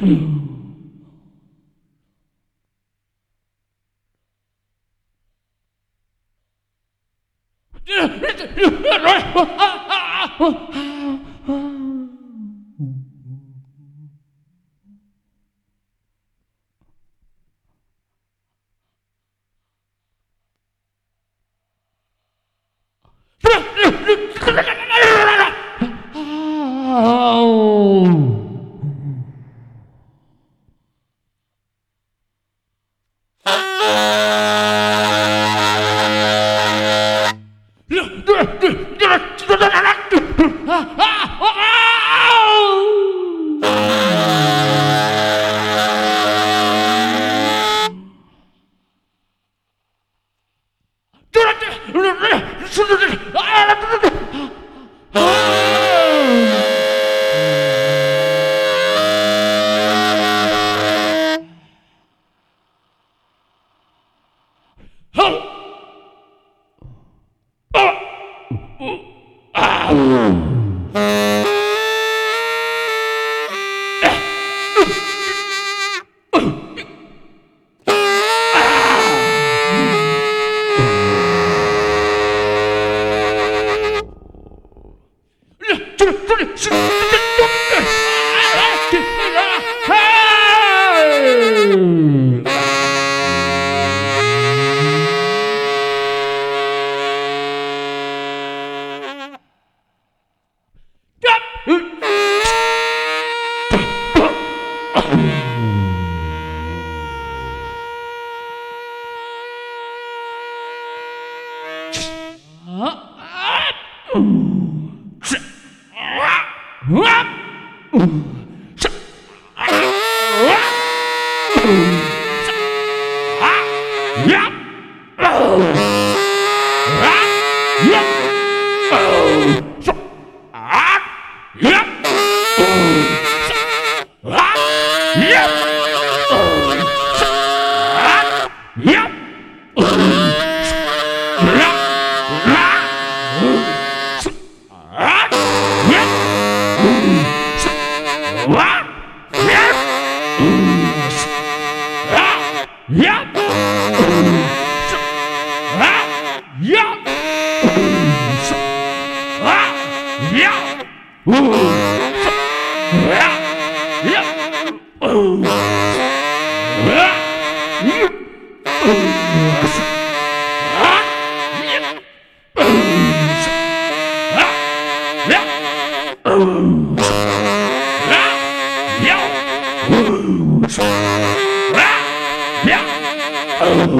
Ha ha ha! 아! Oh. Ah! Yeah! Ooh. Sekarang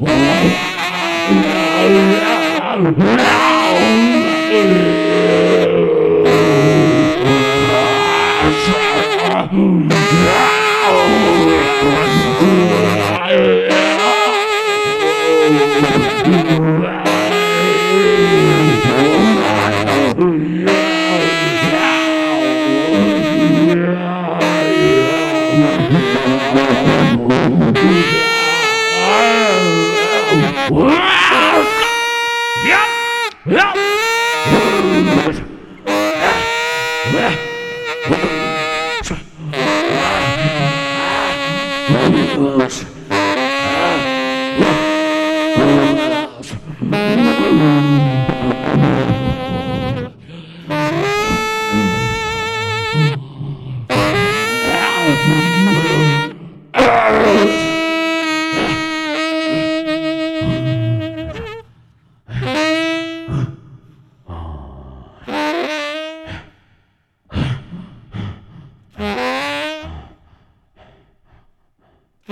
Yeah. Thank you.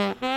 Mm-hmm.